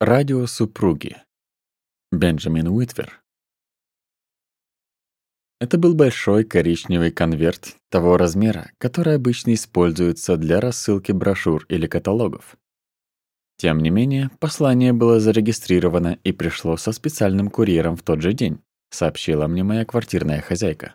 радио супруги. Бенджамин Уитвер. Это был большой коричневый конверт того размера, который обычно используется для рассылки брошюр или каталогов. Тем не менее, послание было зарегистрировано и пришло со специальным курьером в тот же день, сообщила мне моя квартирная хозяйка.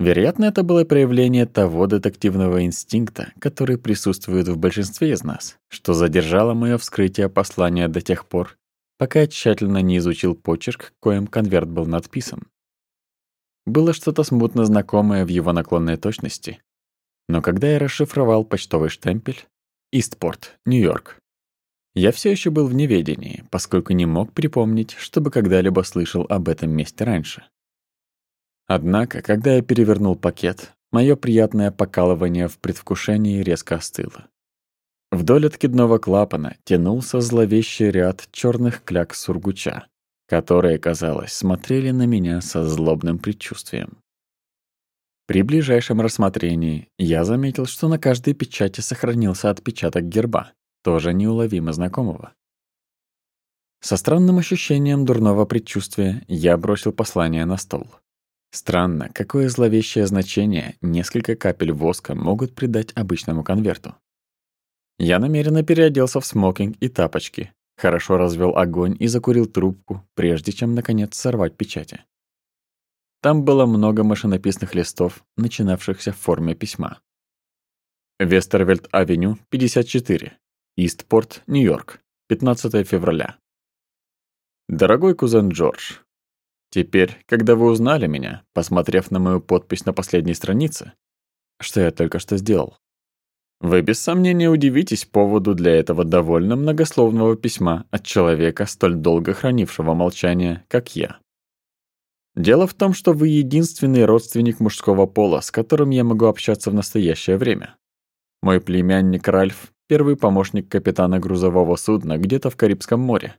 Вероятно, это было проявление того детективного инстинкта, который присутствует в большинстве из нас, что задержало моё вскрытие послания до тех пор, пока я тщательно не изучил почерк, коим конверт был надписан. Было что-то смутно знакомое в его наклонной точности, но когда я расшифровал почтовый штемпель «Истпорт, Нью-Йорк», я все еще был в неведении, поскольку не мог припомнить, чтобы когда-либо слышал об этом месте раньше. Однако, когда я перевернул пакет, мое приятное покалывание в предвкушении резко остыло. Вдоль откидного клапана тянулся зловещий ряд черных кляк сургуча, которые, казалось, смотрели на меня со злобным предчувствием. При ближайшем рассмотрении я заметил, что на каждой печати сохранился отпечаток герба, тоже неуловимо знакомого. Со странным ощущением дурного предчувствия я бросил послание на стол. Странно, какое зловещее значение несколько капель воска могут придать обычному конверту. Я намеренно переоделся в смокинг и тапочки, хорошо развел огонь и закурил трубку, прежде чем, наконец, сорвать печати. Там было много машинописных листов, начинавшихся в форме письма. Вестервельд-авеню, 54, Истпорт, Нью-Йорк, 15 февраля. Дорогой кузен Джордж, Теперь, когда вы узнали меня, посмотрев на мою подпись на последней странице, что я только что сделал, вы без сомнения удивитесь поводу для этого довольно многословного письма от человека, столь долго хранившего молчание, как я. Дело в том, что вы единственный родственник мужского пола, с которым я могу общаться в настоящее время. Мой племянник Ральф — первый помощник капитана грузового судна где-то в Карибском море,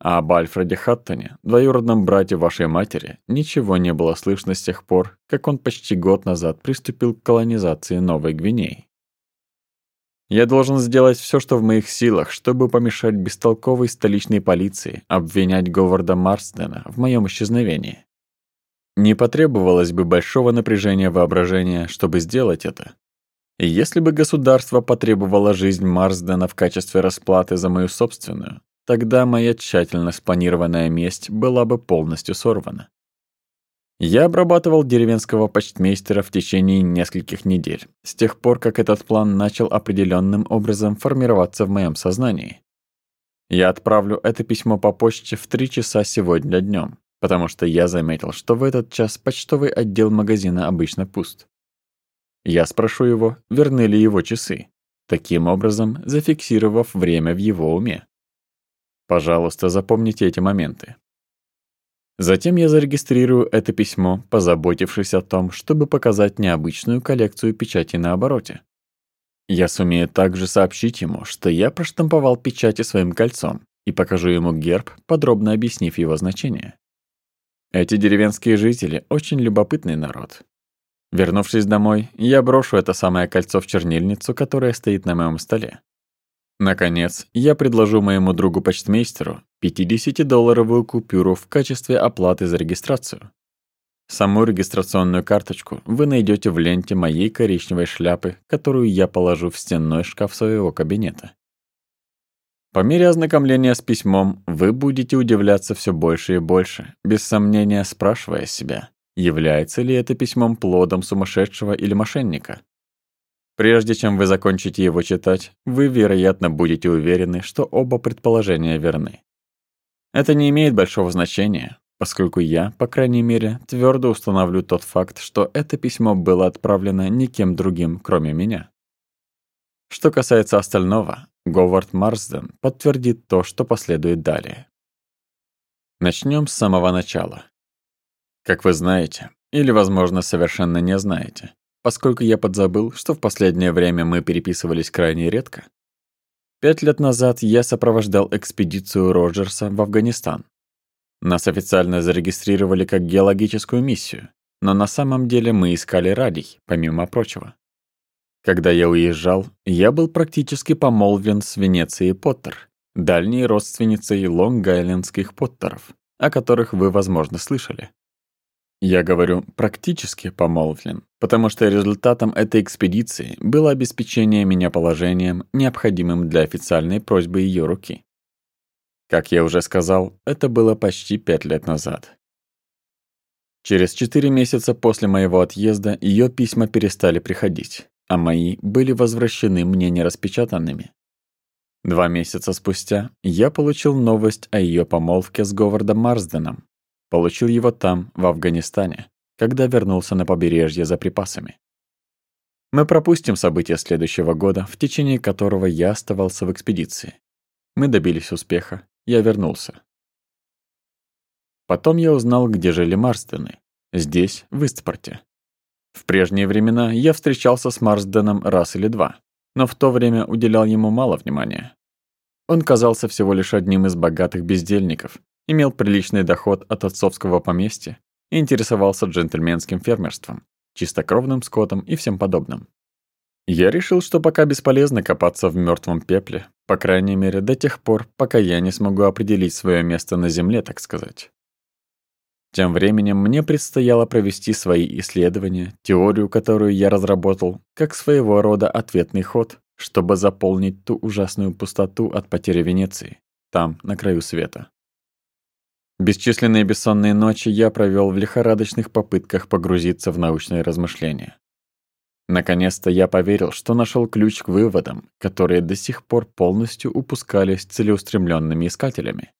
а об Альфреде Хаттоне, двоюродном брате вашей матери, ничего не было слышно с тех пор, как он почти год назад приступил к колонизации Новой Гвинеи. Я должен сделать все, что в моих силах, чтобы помешать бестолковой столичной полиции обвинять Говарда Марстена в моем исчезновении. Не потребовалось бы большого напряжения воображения, чтобы сделать это. Если бы государство потребовало жизнь Марсдена в качестве расплаты за мою собственную, Тогда моя тщательно спланированная месть была бы полностью сорвана. Я обрабатывал деревенского почтмейстера в течение нескольких недель, с тех пор, как этот план начал определенным образом формироваться в моем сознании. Я отправлю это письмо по почте в 3 часа сегодня днем, потому что я заметил, что в этот час почтовый отдел магазина обычно пуст. Я спрошу его, верны ли его часы, таким образом зафиксировав время в его уме. Пожалуйста, запомните эти моменты. Затем я зарегистрирую это письмо, позаботившись о том, чтобы показать необычную коллекцию печати на обороте. Я сумею также сообщить ему, что я проштамповал печати своим кольцом и покажу ему герб, подробно объяснив его значение. Эти деревенские жители очень любопытный народ. Вернувшись домой, я брошу это самое кольцо в чернильницу, которая стоит на моем столе. Наконец, я предложу моему другу-почтмейстеру 50-долларовую купюру в качестве оплаты за регистрацию. Саму регистрационную карточку вы найдете в ленте моей коричневой шляпы, которую я положу в стенной шкаф своего кабинета. По мере ознакомления с письмом вы будете удивляться все больше и больше, без сомнения спрашивая себя, является ли это письмом плодом сумасшедшего или мошенника. Прежде чем вы закончите его читать, вы, вероятно, будете уверены, что оба предположения верны. Это не имеет большого значения, поскольку я, по крайней мере, твердо установлю тот факт, что это письмо было отправлено никем другим, кроме меня. Что касается остального, Говард Марсден подтвердит то, что последует далее. Начнем с самого начала. Как вы знаете, или, возможно, совершенно не знаете, поскольку я подзабыл, что в последнее время мы переписывались крайне редко. Пять лет назад я сопровождал экспедицию Роджерса в Афганистан. Нас официально зарегистрировали как геологическую миссию, но на самом деле мы искали радий, помимо прочего. Когда я уезжал, я был практически помолвлен с Венецией Поттер, дальней родственницей лонг-гайлендских Поттеров, о которых вы, возможно, слышали. Я говорю «практически помолвлен», потому что результатом этой экспедиции было обеспечение меня положением, необходимым для официальной просьбы ее руки. Как я уже сказал, это было почти пять лет назад. Через четыре месяца после моего отъезда ее письма перестали приходить, а мои были возвращены мне нераспечатанными. Два месяца спустя я получил новость о ее помолвке с Говардом Марсденом, Получил его там, в Афганистане, когда вернулся на побережье за припасами. Мы пропустим события следующего года, в течение которого я оставался в экспедиции. Мы добились успеха, я вернулся. Потом я узнал, где жили Марстены. Здесь, в Истпорте. В прежние времена я встречался с Марсденом раз или два, но в то время уделял ему мало внимания. Он казался всего лишь одним из богатых бездельников, имел приличный доход от отцовского поместья и интересовался джентльменским фермерством, чистокровным скотом и всем подобным. Я решил, что пока бесполезно копаться в мертвом пепле, по крайней мере до тех пор, пока я не смогу определить свое место на Земле, так сказать. Тем временем мне предстояло провести свои исследования, теорию, которую я разработал, как своего рода ответный ход, чтобы заполнить ту ужасную пустоту от потери Венеции, там, на краю света. Бесчисленные бессонные ночи я провел в лихорадочных попытках погрузиться в научные размышления. Наконец-то я поверил, что нашел ключ к выводам, которые до сих пор полностью упускались целеустремленными искателями.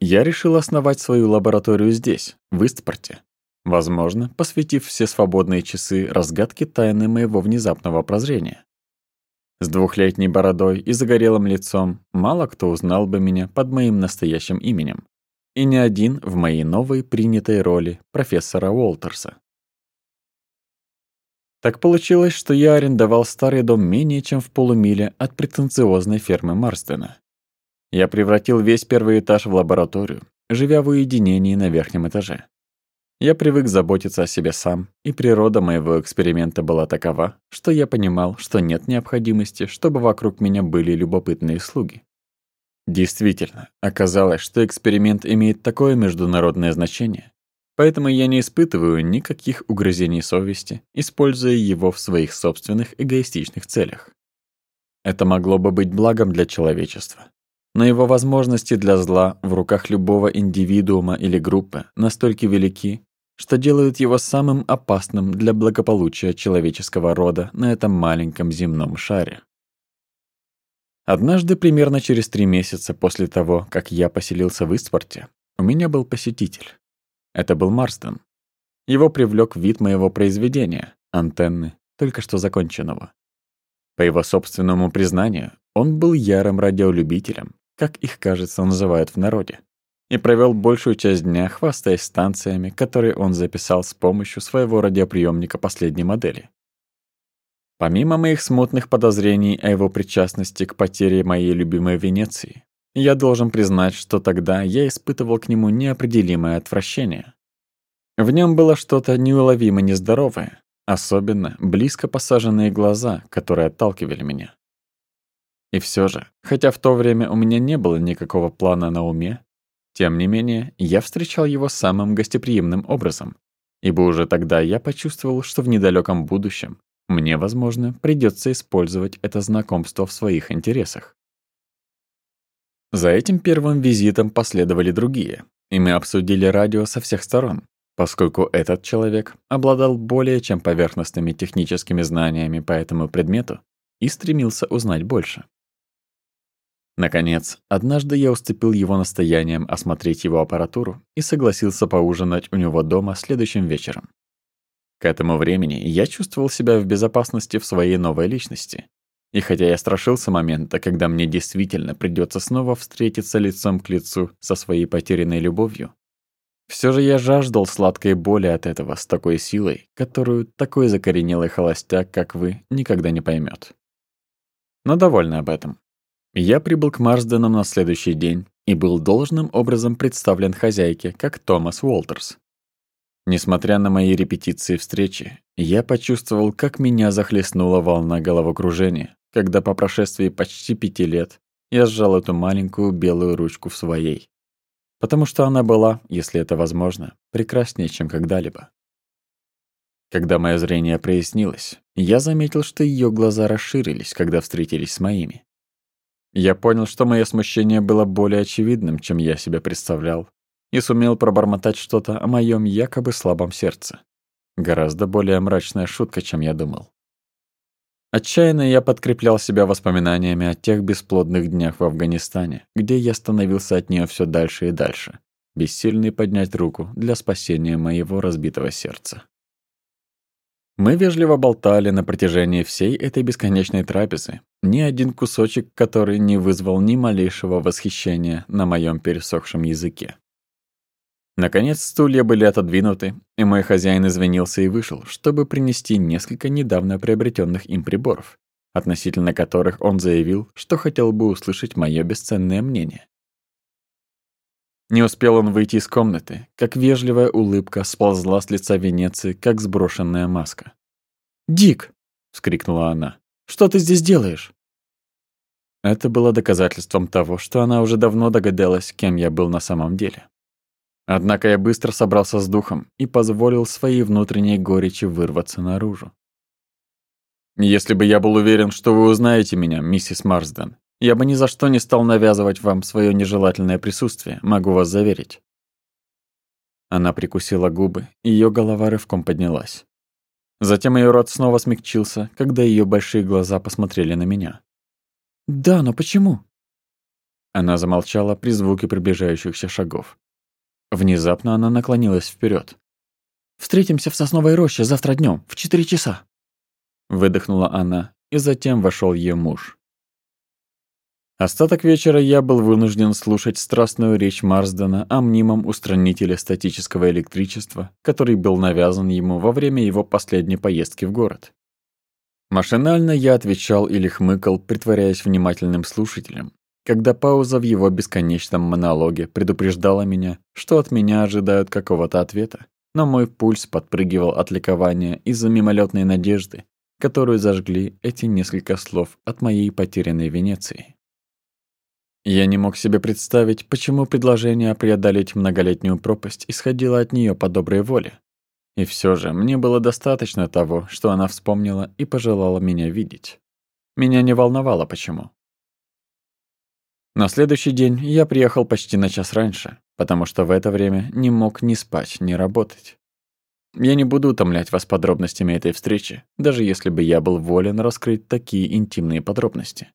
Я решил основать свою лабораторию здесь, в Истпорте, возможно, посвятив все свободные часы разгадке тайны моего внезапного прозрения. С двухлетней бородой и загорелым лицом мало кто узнал бы меня под моим настоящим именем и не один в моей новой принятой роли профессора Уолтерса. Так получилось, что я арендовал старый дом менее чем в полумиле от претенциозной фермы Марстена. Я превратил весь первый этаж в лабораторию, живя в уединении на верхнем этаже. Я привык заботиться о себе сам, и природа моего эксперимента была такова, что я понимал, что нет необходимости, чтобы вокруг меня были любопытные слуги. Действительно, оказалось, что эксперимент имеет такое международное значение, поэтому я не испытываю никаких угрызений совести, используя его в своих собственных эгоистичных целях. Это могло бы быть благом для человечества. Но его возможности для зла в руках любого индивидуума или группы настолько велики, что делают его самым опасным для благополучия человеческого рода на этом маленьком земном шаре. Однажды, примерно через три месяца после того, как я поселился в Истворте, у меня был посетитель. Это был Марстон. Его привлек вид моего произведения — антенны, только что законченного. По его собственному признанию, он был ярым радиолюбителем, как их, кажется, называют в народе, и провел большую часть дня, хвастаясь станциями, которые он записал с помощью своего радиоприемника последней модели. Помимо моих смутных подозрений о его причастности к потере моей любимой Венеции, я должен признать, что тогда я испытывал к нему неопределимое отвращение. В нем было что-то неуловимо нездоровое, особенно близко посаженные глаза, которые отталкивали меня. И все же, хотя в то время у меня не было никакого плана на уме, тем не менее, я встречал его самым гостеприимным образом, ибо уже тогда я почувствовал, что в недалеком будущем мне, возможно, придется использовать это знакомство в своих интересах. За этим первым визитом последовали другие, и мы обсудили радио со всех сторон, поскольку этот человек обладал более чем поверхностными техническими знаниями по этому предмету и стремился узнать больше. Наконец, однажды я уступил его настоянием осмотреть его аппаратуру и согласился поужинать у него дома следующим вечером. К этому времени я чувствовал себя в безопасности в своей новой личности. И хотя я страшился момента, когда мне действительно придется снова встретиться лицом к лицу со своей потерянной любовью, все же я жаждал сладкой боли от этого с такой силой, которую такой закоренелый холостяк, как вы, никогда не поймет. Но довольно об этом. Я прибыл к Марсденам на следующий день и был должным образом представлен хозяйке, как Томас Уолтерс. Несмотря на мои репетиции встречи, я почувствовал, как меня захлестнула волна головокружения, когда по прошествии почти пяти лет я сжал эту маленькую белую ручку в своей. Потому что она была, если это возможно, прекраснее, чем когда-либо. Когда мое зрение прояснилось, я заметил, что ее глаза расширились, когда встретились с моими. Я понял, что мое смущение было более очевидным, чем я себя представлял, и сумел пробормотать что-то о моем якобы слабом сердце. Гораздо более мрачная шутка, чем я думал. Отчаянно я подкреплял себя воспоминаниями о тех бесплодных днях в Афганистане, где я становился от нее все дальше и дальше, бессильный поднять руку для спасения моего разбитого сердца. Мы вежливо болтали на протяжении всей этой бесконечной трапезы, ни один кусочек, который не вызвал ни малейшего восхищения на моем пересохшем языке. Наконец стулья были отодвинуты, и мой хозяин извинился и вышел, чтобы принести несколько недавно приобретенных им приборов, относительно которых он заявил, что хотел бы услышать мое бесценное мнение. Не успел он выйти из комнаты, как вежливая улыбка сползла с лица Венеции, как сброшенная маска. «Дик!» — вскрикнула она. «Что ты здесь делаешь?» Это было доказательством того, что она уже давно догадалась, кем я был на самом деле. Однако я быстро собрался с духом и позволил своей внутренней горечи вырваться наружу. «Если бы я был уверен, что вы узнаете меня, миссис Марсден, я бы ни за что не стал навязывать вам свое нежелательное присутствие, могу вас заверить». Она прикусила губы, ее голова рывком поднялась. Затем ее рот снова смягчился, когда ее большие глаза посмотрели на меня. «Да, но почему?» Она замолчала при звуке приближающихся шагов. Внезапно она наклонилась вперед. «Встретимся в сосновой роще завтра днем в четыре часа!» Выдохнула она, и затем вошел ее муж. Остаток вечера я был вынужден слушать страстную речь Марсдена о мнимом устранителе статического электричества, который был навязан ему во время его последней поездки в город. Машинально я отвечал или хмыкал, притворяясь внимательным слушателем, когда пауза в его бесконечном монологе предупреждала меня, что от меня ожидают какого-то ответа, но мой пульс подпрыгивал от ликования из-за мимолетной надежды, которую зажгли эти несколько слов от моей потерянной Венеции. Я не мог себе представить, почему предложение преодолеть многолетнюю пропасть исходило от нее по доброй воле. И все же мне было достаточно того, что она вспомнила и пожелала меня видеть. Меня не волновало почему. На следующий день я приехал почти на час раньше, потому что в это время не мог ни спать, ни работать. Я не буду утомлять вас подробностями этой встречи, даже если бы я был волен раскрыть такие интимные подробности.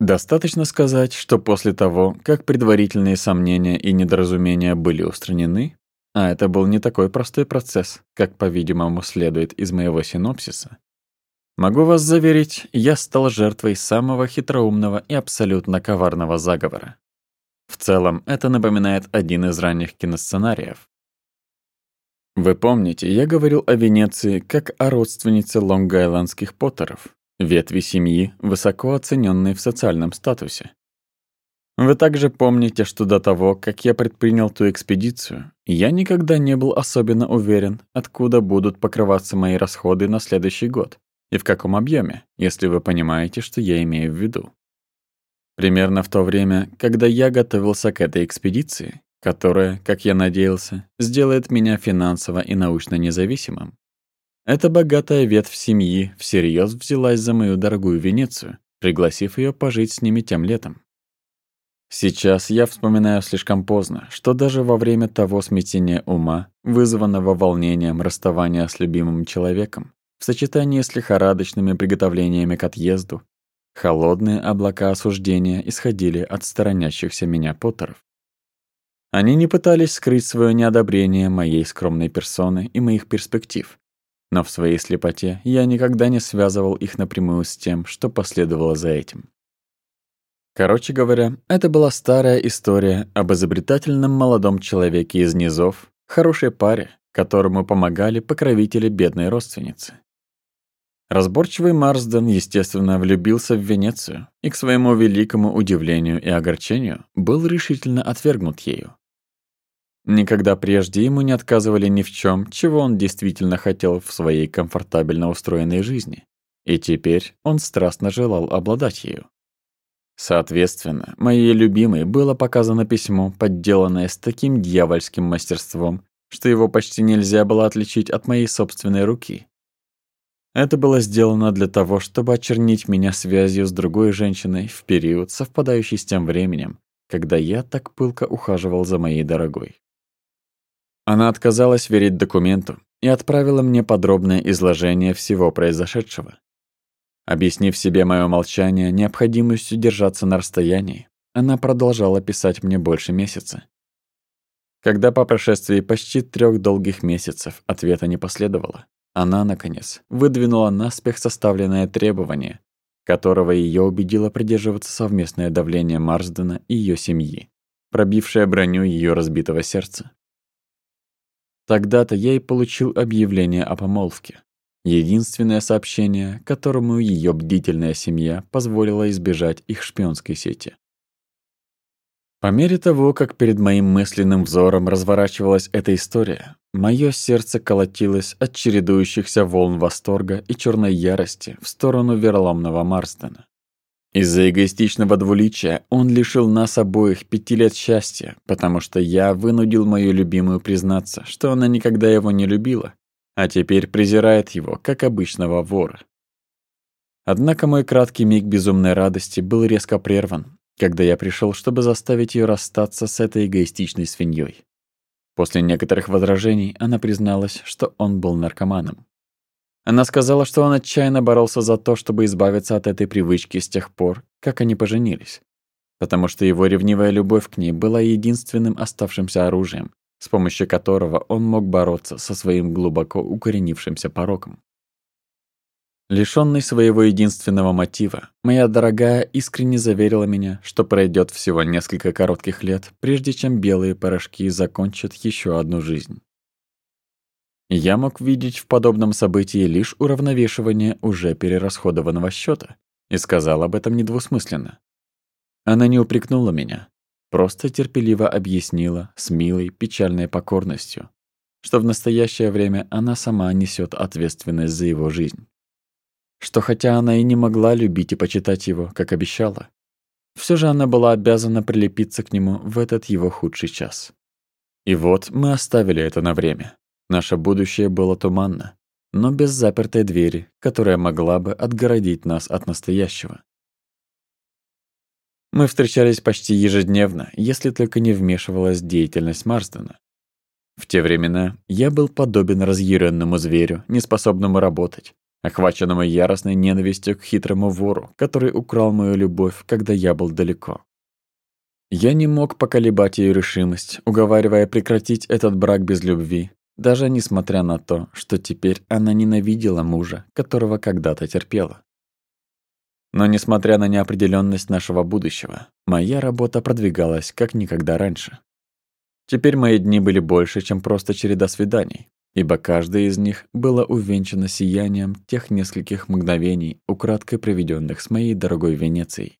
Достаточно сказать, что после того, как предварительные сомнения и недоразумения были устранены, а это был не такой простой процесс, как, по-видимому, следует из моего синопсиса, Могу вас заверить, я стал жертвой самого хитроумного и абсолютно коварного заговора. В целом, это напоминает один из ранних киносценариев. Вы помните, я говорил о Венеции как о родственнице лонгайландских Поттеров, ветви семьи, высоко оцененной в социальном статусе. Вы также помните, что до того, как я предпринял ту экспедицию, я никогда не был особенно уверен, откуда будут покрываться мои расходы на следующий год и в каком объеме, если вы понимаете, что я имею в виду. Примерно в то время, когда я готовился к этой экспедиции, которая, как я надеялся, сделает меня финансово и научно независимым. Эта богатая ветвь семьи всерьез взялась за мою дорогую Венецию, пригласив ее пожить с ними тем летом. Сейчас я вспоминаю слишком поздно, что даже во время того смятения ума, вызванного волнением расставания с любимым человеком, в сочетании с лихорадочными приготовлениями к отъезду. Холодные облака осуждения исходили от сторонящихся меня Поттеров. Они не пытались скрыть свое неодобрение моей скромной персоны и моих перспектив, но в своей слепоте я никогда не связывал их напрямую с тем, что последовало за этим. Короче говоря, это была старая история об изобретательном молодом человеке из низов, хорошей паре, которому помогали покровители бедной родственницы. Разборчивый Марсден, естественно, влюбился в Венецию и, к своему великому удивлению и огорчению, был решительно отвергнут ею. Никогда прежде ему не отказывали ни в чем, чего он действительно хотел в своей комфортабельно устроенной жизни, и теперь он страстно желал обладать ею. Соответственно, моей любимой было показано письмо, подделанное с таким дьявольским мастерством, что его почти нельзя было отличить от моей собственной руки, это было сделано для того, чтобы очернить меня связью с другой женщиной в период, совпадающий с тем временем, когда я так пылко ухаживал за моей дорогой. Она отказалась верить документу и отправила мне подробное изложение всего произошедшего. Объяснив себе мое молчание необходимостью держаться на расстоянии, она продолжала писать мне больше месяца. Когда по прошествии почти трех долгих месяцев ответа не последовало, она, наконец, выдвинула наспех составленное требование, которого ее убедило придерживаться совместное давление Марсдена и ее семьи, пробившее броню ее разбитого сердца. Тогда-то я и получил объявление о помолвке. Единственное сообщение, которому ее бдительная семья позволила избежать их шпионской сети. По мере того, как перед моим мысленным взором разворачивалась эта история, Мое сердце колотилось от чередующихся волн восторга и черной ярости в сторону вероломного Марстона. Из-за эгоистичного двуличия он лишил нас обоих пяти лет счастья, потому что я вынудил мою любимую признаться, что она никогда его не любила, а теперь презирает его, как обычного вора. Однако мой краткий миг безумной радости был резко прерван, когда я пришел, чтобы заставить ее расстаться с этой эгоистичной свиньей. После некоторых возражений она призналась, что он был наркоманом. Она сказала, что он отчаянно боролся за то, чтобы избавиться от этой привычки с тех пор, как они поженились. Потому что его ревнивая любовь к ней была единственным оставшимся оружием, с помощью которого он мог бороться со своим глубоко укоренившимся пороком. Лишенный своего единственного мотива, моя дорогая искренне заверила меня, что пройдет всего несколько коротких лет, прежде чем белые порошки закончат еще одну жизнь. Я мог видеть в подобном событии лишь уравновешивание уже перерасходованного счета и сказал об этом недвусмысленно. Она не упрекнула меня, просто терпеливо объяснила с милой печальной покорностью, что в настоящее время она сама несет ответственность за его жизнь что хотя она и не могла любить и почитать его, как обещала, все же она была обязана прилепиться к нему в этот его худший час. И вот мы оставили это на время. Наше будущее было туманно, но без запертой двери, которая могла бы отгородить нас от настоящего. Мы встречались почти ежедневно, если только не вмешивалась деятельность Марсдена. В те времена я был подобен разъяренному зверю, неспособному работать, Охваченному яростной ненавистью к хитрому вору, который украл мою любовь, когда я был далеко. Я не мог поколебать ее решимость, уговаривая прекратить этот брак без любви, даже несмотря на то, что теперь она ненавидела мужа, которого когда-то терпела. Но несмотря на неопределенность нашего будущего, моя работа продвигалась как никогда раньше. Теперь мои дни были больше, чем просто череда свиданий ибо каждая из них была увенчана сиянием тех нескольких мгновений, украдкой проведенных с моей дорогой Венецией.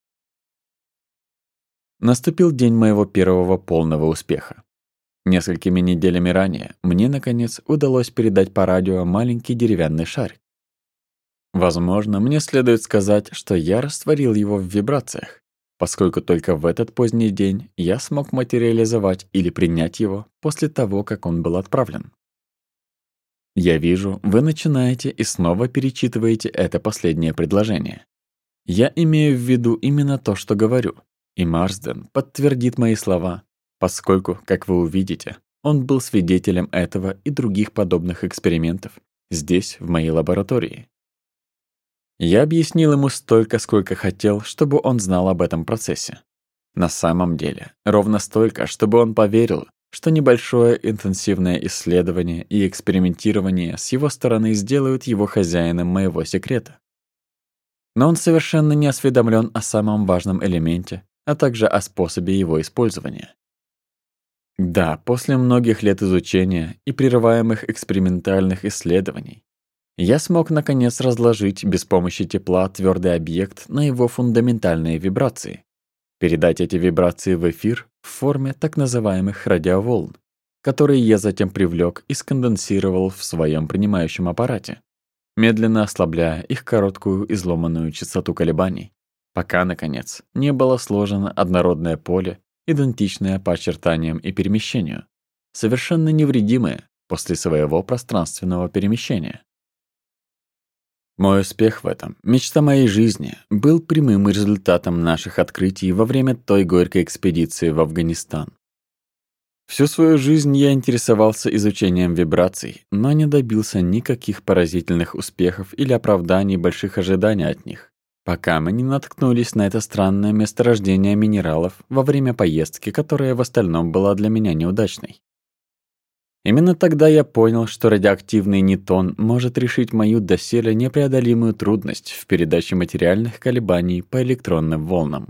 Наступил день моего первого полного успеха. Несколькими неделями ранее мне, наконец, удалось передать по радио маленький деревянный шарик. Возможно, мне следует сказать, что я растворил его в вибрациях, поскольку только в этот поздний день я смог материализовать или принять его после того, как он был отправлен. Я вижу, вы начинаете и снова перечитываете это последнее предложение. Я имею в виду именно то, что говорю. И Марсден подтвердит мои слова, поскольку, как вы увидите, он был свидетелем этого и других подобных экспериментов здесь, в моей лаборатории. Я объяснил ему столько, сколько хотел, чтобы он знал об этом процессе. На самом деле, ровно столько, чтобы он поверил, что небольшое интенсивное исследование и экспериментирование с его стороны сделают его хозяином моего секрета. Но он совершенно не осведомлен о самом важном элементе, а также о способе его использования. Да, после многих лет изучения и прерываемых экспериментальных исследований я смог наконец разложить без помощи тепла твердый объект на его фундаментальные вибрации, передать эти вибрации в эфир форме так называемых радиоволн, которые я затем привлек и сконденсировал в своем принимающем аппарате, медленно ослабляя их короткую изломанную частоту колебаний, пока, наконец, не было сложено однородное поле, идентичное по очертаниям и перемещению, совершенно невредимое после своего пространственного перемещения. Мой успех в этом – мечта моей жизни, был прямым результатом наших открытий во время той горькой экспедиции в Афганистан. Всю свою жизнь я интересовался изучением вибраций, но не добился никаких поразительных успехов или оправданий больших ожиданий от них, пока мы не наткнулись на это странное месторождение минералов во время поездки, которая в остальном была для меня неудачной. Именно тогда я понял, что радиоактивный нитон может решить мою доселе непреодолимую трудность в передаче материальных колебаний по электронным волнам.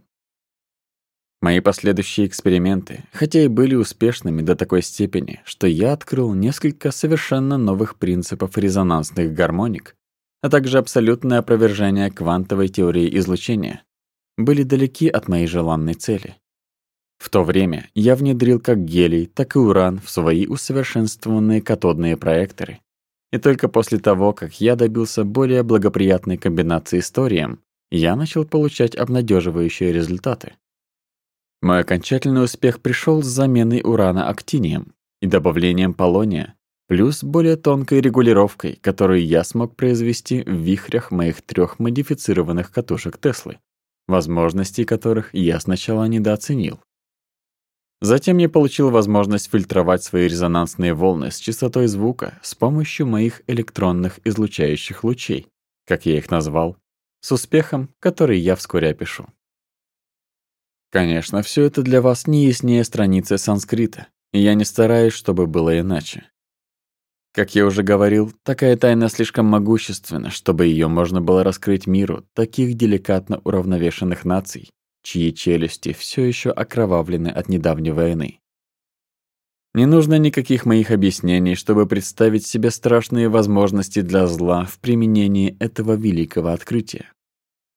Мои последующие эксперименты, хотя и были успешными до такой степени, что я открыл несколько совершенно новых принципов резонансных гармоник, а также абсолютное опровержение квантовой теории излучения, были далеки от моей желанной цели. В то время я внедрил как гелий, так и уран в свои усовершенствованные катодные проекторы. И только после того, как я добился более благоприятной комбинации с торием, я начал получать обнадеживающие результаты. Мой окончательный успех пришел с заменой урана актинием и добавлением полония, плюс более тонкой регулировкой, которую я смог произвести в вихрях моих трех модифицированных катушек Теслы, возможностей которых я сначала недооценил. Затем я получил возможность фильтровать свои резонансные волны с частотой звука с помощью моих электронных излучающих лучей, как я их назвал, с успехом, который я вскоре опишу. Конечно, все это для вас не яснее страницы санскрита, и я не стараюсь, чтобы было иначе. Как я уже говорил, такая тайна слишком могущественна, чтобы ее можно было раскрыть миру таких деликатно уравновешенных наций, чьи челюсти все еще окровавлены от недавней войны. Не нужно никаких моих объяснений, чтобы представить себе страшные возможности для зла в применении этого великого открытия.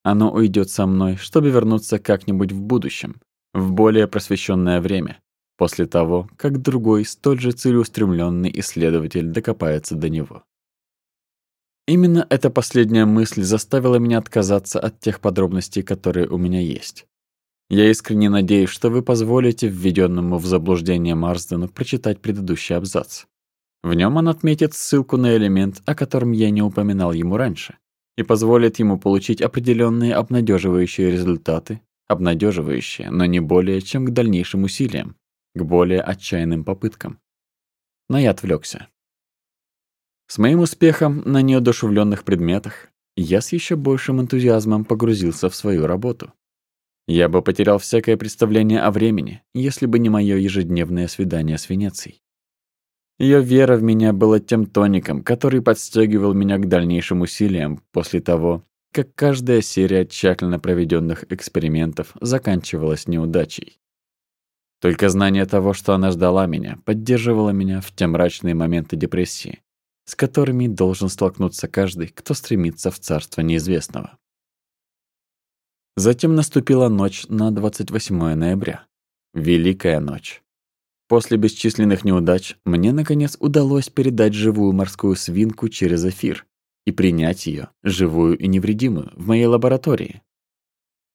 Оно уйдет со мной, чтобы вернуться как-нибудь в будущем, в более просвещенное время, после того, как другой столь же целеустремленный исследователь докопается до него. Именно эта последняя мысль заставила меня отказаться от тех подробностей, которые у меня есть. Я искренне надеюсь, что вы позволите введенному в заблуждение Марсдену прочитать предыдущий абзац. В нем он отметит ссылку на элемент, о котором я не упоминал ему раньше, и позволит ему получить определенные обнадеживающие результаты, обнадеживающие, но не более, чем к дальнейшим усилиям, к более отчаянным попыткам. Но я отвлекся. С моим успехом на неодушевленных предметах я с еще большим энтузиазмом погрузился в свою работу. Я бы потерял всякое представление о времени, если бы не моё ежедневное свидание с Венецией. Её вера в меня была тем тоником, который подстёгивал меня к дальнейшим усилиям после того, как каждая серия тщательно проведённых экспериментов заканчивалась неудачей. Только знание того, что она ждала меня, поддерживало меня в те мрачные моменты депрессии, с которыми должен столкнуться каждый, кто стремится в царство неизвестного. Затем наступила ночь на 28 ноября. Великая ночь. После бесчисленных неудач мне, наконец, удалось передать живую морскую свинку через эфир и принять ее, живую и невредимую, в моей лаборатории.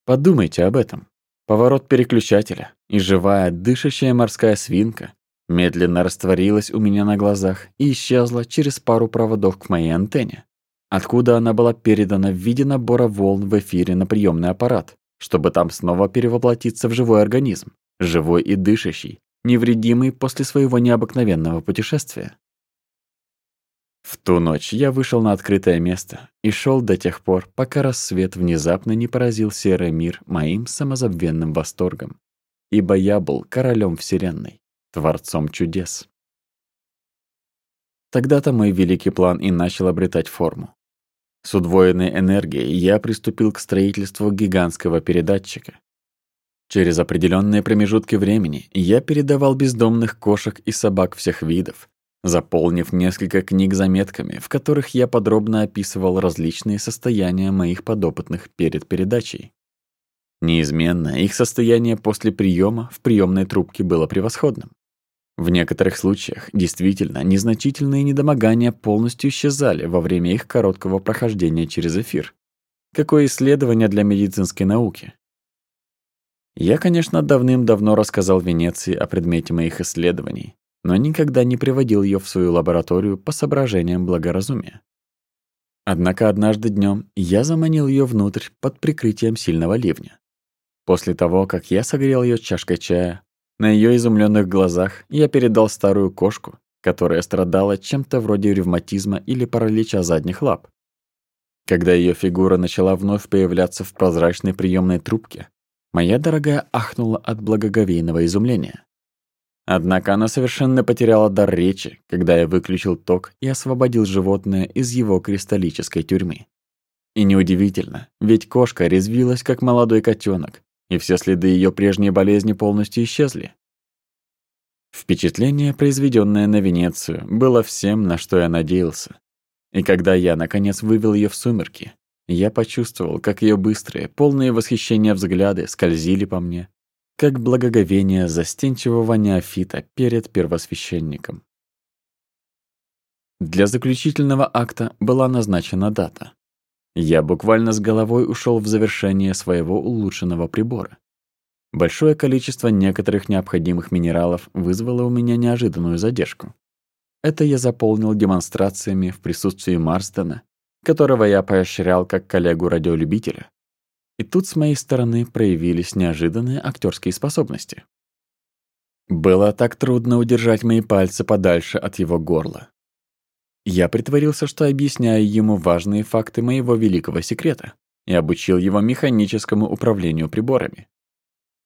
Подумайте об этом. Поворот переключателя и живая дышащая морская свинка медленно растворилась у меня на глазах и исчезла через пару проводов к моей антенне откуда она была передана в виде набора волн в эфире на приемный аппарат, чтобы там снова перевоплотиться в живой организм, живой и дышащий, невредимый после своего необыкновенного путешествия. В ту ночь я вышел на открытое место и шел до тех пор, пока рассвет внезапно не поразил серый мир моим самозабвенным восторгом, ибо я был королем Вселенной, творцом чудес. Тогда-то мой великий план и начал обретать форму. С удвоенной энергией я приступил к строительству гигантского передатчика. Через определенные промежутки времени я передавал бездомных кошек и собак всех видов, заполнив несколько книг заметками, в которых я подробно описывал различные состояния моих подопытных перед передачей. Неизменно их состояние после приема в приемной трубке было превосходным. В некоторых случаях действительно незначительные недомогания полностью исчезали во время их короткого прохождения через эфир. Какое исследование для медицинской науки? Я, конечно, давным-давно рассказал Венеции о предмете моих исследований, но никогда не приводил ее в свою лабораторию по соображениям благоразумия. Однако однажды днем я заманил ее внутрь под прикрытием сильного ливня. После того, как я согрел ее чашкой чая, на ее изумленных глазах я передал старую кошку, которая страдала чем-то вроде ревматизма или паралича задних лап. Когда ее фигура начала вновь появляться в прозрачной приемной трубке, моя дорогая ахнула от благоговейного изумления. Однако она совершенно потеряла дар речи, когда я выключил ток и освободил животное из его кристаллической тюрьмы. И неудивительно, ведь кошка резвилась, как молодой котенок, и все следы ее прежней болезни полностью исчезли. Впечатление, произведенное на Венецию, было всем, на что я надеялся. И когда я, наконец, вывел ее в сумерки, я почувствовал, как ее быстрые, полные восхищения взгляды скользили по мне, как благоговение застенчивого неофита перед первосвященником. Для заключительного акта была назначена дата. Я буквально с головой ушел в завершение своего улучшенного прибора. Большое количество некоторых необходимых минералов вызвало у меня неожиданную задержку. Это я заполнил демонстрациями в присутствии Марстона, которого я поощрял как коллегу-радиолюбителя. И тут с моей стороны проявились неожиданные актерские способности. Было так трудно удержать мои пальцы подальше от его горла. Я притворился, что объясняю ему важные факты моего великого секрета и обучил его механическому управлению приборами.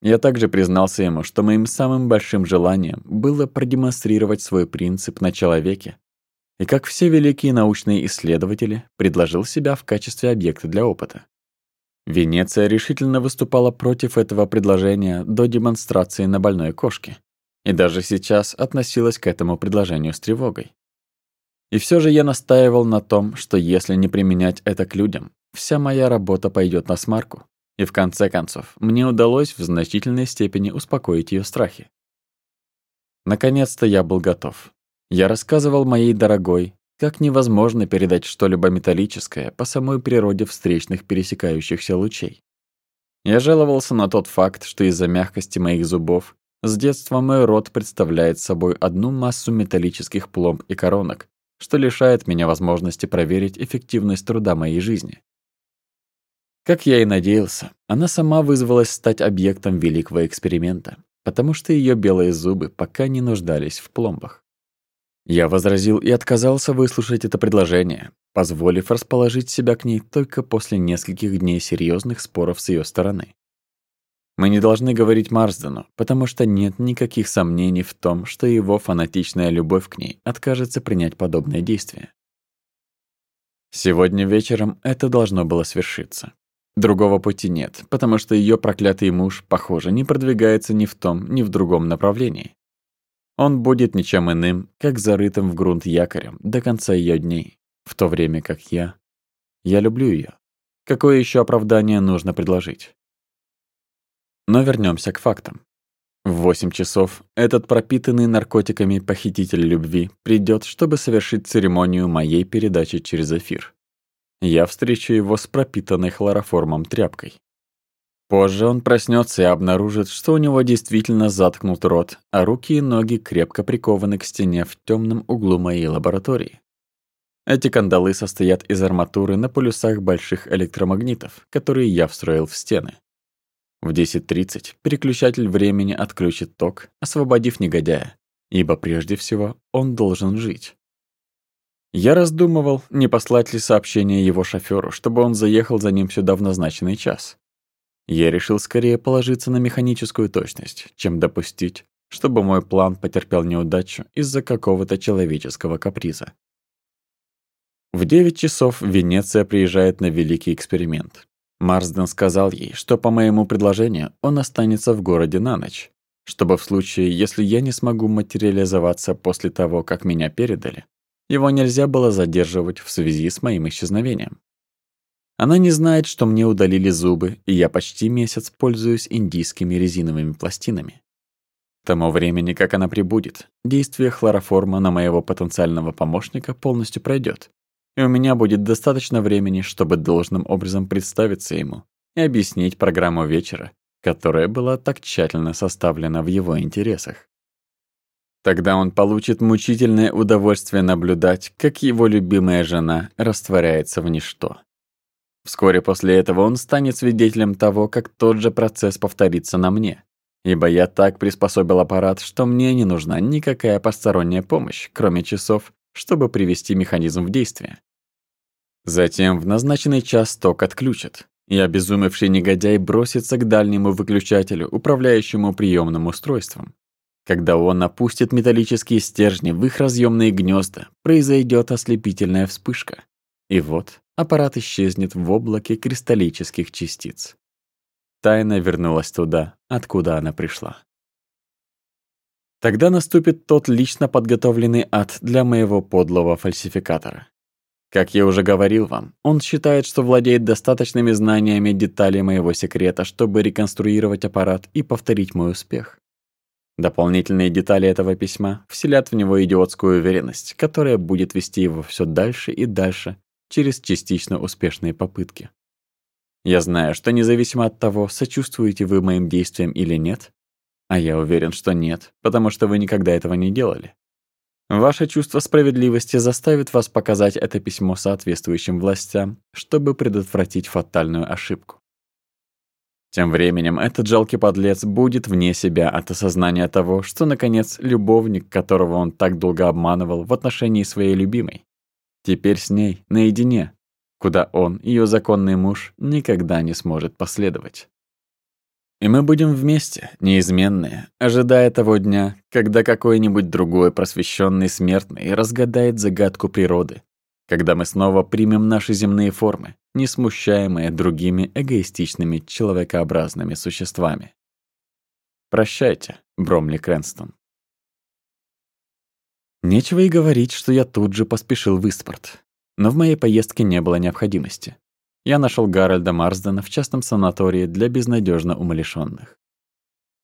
Я также признался ему, что моим самым большим желанием было продемонстрировать свой принцип на человеке, и как все великие научные исследователи, предложил себя в качестве объекта для опыта. Венеция решительно выступала против этого предложения до демонстрации на больной кошке, и даже сейчас относилась к этому предложению с тревогой. И все же я настаивал на том, что если не применять это к людям, вся моя работа пойдет на смарку. И в конце концов, мне удалось в значительной степени успокоить ее страхи. Наконец-то я был готов. Я рассказывал моей дорогой, как невозможно передать что-либо металлическое по самой природе встречных пересекающихся лучей. Я жаловался на тот факт, что из-за мягкости моих зубов с детства мой рот представляет собой одну массу металлических пломб и коронок, что лишает меня возможности проверить эффективность труда моей жизни. Как я и надеялся, она сама вызвалась стать объектом великого эксперимента, потому что ее белые зубы пока не нуждались в пломбах. Я возразил и отказался выслушать это предложение, позволив расположить себя к ней только после нескольких дней серьезных споров с ее стороны. Мы не должны говорить Марсдену, потому что нет никаких сомнений в том, что его фанатичная любовь к ней откажется принять подобное действие. Сегодня вечером это должно было свершиться. Другого пути нет, потому что ее проклятый муж, похоже, не продвигается ни в том, ни в другом направлении. Он будет ничем иным, как зарытым в грунт якорем до конца ее дней, в то время как я... Я люблю ее. Какое еще оправдание нужно предложить? Но вернемся к фактам. В 8 часов этот пропитанный наркотиками похититель любви придет, чтобы совершить церемонию моей передачи через эфир. Я встречу его с пропитанной хлороформом тряпкой. Позже он проснется и обнаружит, что у него действительно заткнут рот, а руки и ноги крепко прикованы к стене в темном углу моей лаборатории. Эти кандалы состоят из арматуры на полюсах больших электромагнитов, которые я встроил в стены. В 10.30 переключатель времени отключит ток, освободив негодяя, ибо прежде всего он должен жить. Я раздумывал, не послать ли сообщение его шофёру, чтобы он заехал за ним сюда в назначенный час. Я решил скорее положиться на механическую точность, чем допустить, чтобы мой план потерпел неудачу из-за какого-то человеческого каприза. В 9 часов Венеция приезжает на великий эксперимент, Марсден сказал ей, что по моему предложению он останется в городе на ночь, чтобы в случае, если я не смогу материализоваться после того, как меня передали, его нельзя было задерживать в связи с моим исчезновением. Она не знает, что мне удалили зубы, и я почти месяц пользуюсь индийскими резиновыми пластинами. К тому времени, как она прибудет, действие хлороформа на моего потенциального помощника полностью пройдет, и у меня будет достаточно времени, чтобы должным образом представиться ему и объяснить программу вечера, которая была так тщательно составлена в его интересах. Тогда он получит мучительное удовольствие наблюдать, как его любимая жена растворяется в ничто. Вскоре после этого он станет свидетелем того, как тот же процесс повторится на мне, ибо я так приспособил аппарат, что мне не нужна никакая посторонняя помощь, кроме часов, чтобы привести механизм в действие. Затем в назначенный час ток отключат, и обезумевший негодяй бросится к дальнему выключателю, управляющему приемным устройством. Когда он опустит металлические стержни в их разъемные гнезда, произойдет ослепительная вспышка. И вот аппарат исчезнет в облаке кристаллических частиц. Тайна вернулась туда, откуда она пришла. Тогда наступит тот лично подготовленный ад для моего подлого фальсификатора. Как я уже говорил вам, он считает, что владеет достаточными знаниями деталей моего секрета, чтобы реконструировать аппарат и повторить мой успех. Дополнительные детали этого письма вселят в него идиотскую уверенность, которая будет вести его все дальше и дальше через частично успешные попытки. Я знаю, что независимо от того, сочувствуете вы моим действиям или нет, а я уверен, что нет, потому что вы никогда этого не делали. Ваше чувство справедливости заставит вас показать это письмо соответствующим властям, чтобы предотвратить фатальную ошибку. Тем временем этот жалкий подлец будет вне себя от осознания того, что, наконец, любовник, которого он так долго обманывал в отношении своей любимой, теперь с ней наедине, куда он, ее законный муж, никогда не сможет последовать. И мы будем вместе, неизменные, ожидая того дня, когда какой-нибудь другой просвещенный смертный разгадает загадку природы, когда мы снова примем наши земные формы, не смущаемые другими эгоистичными человекообразными существами. Прощайте, Бромли Крэнстон. Нечего и говорить, что я тут же поспешил в Испорт, но в моей поездке не было необходимости. Я нашел Гарольда Марсдена в частном санатории для безнадежно умалишенных.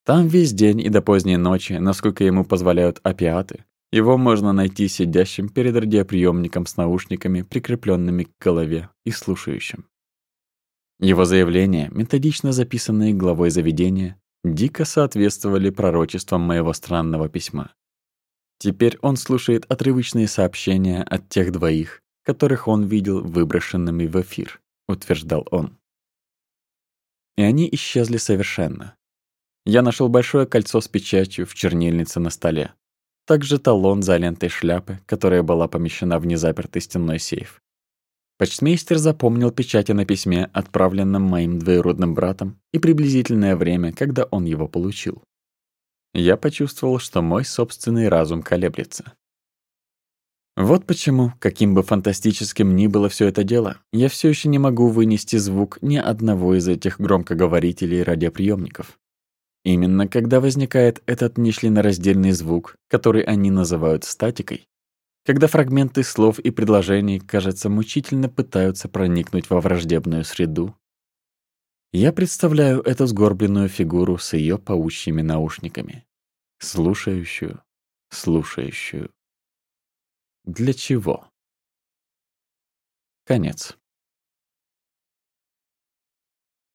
Там весь день и до поздней ночи, насколько ему позволяют опиаты, его можно найти сидящим перед радиоприемником с наушниками, прикрепленными к голове, и слушающим. Его заявления, методично записанные главой заведения, дико соответствовали пророчествам моего странного письма. Теперь он слушает отрывочные сообщения от тех двоих, которых он видел выброшенными в эфир утверждал он. И они исчезли совершенно. Я нашел большое кольцо с печатью в чернильнице на столе. Также талон за лентой шляпы, которая была помещена в незапертый стенной сейф. Почтмейстер запомнил печати на письме, отправленном моим двоюродным братом, и приблизительное время, когда он его получил. Я почувствовал, что мой собственный разум колеблется. Вот почему, каким бы фантастическим ни было все это дело, я все еще не могу вынести звук ни одного из этих громкоговорителей и радиоприемников. Именно когда возникает этот нечленораздельный звук, который они называют статикой, когда фрагменты слов и предложений, кажется, мучительно пытаются проникнуть во враждебную среду, я представляю эту сгорбленную фигуру с ее паучьими наушниками, слушающую, слушающую, для чего? Конец.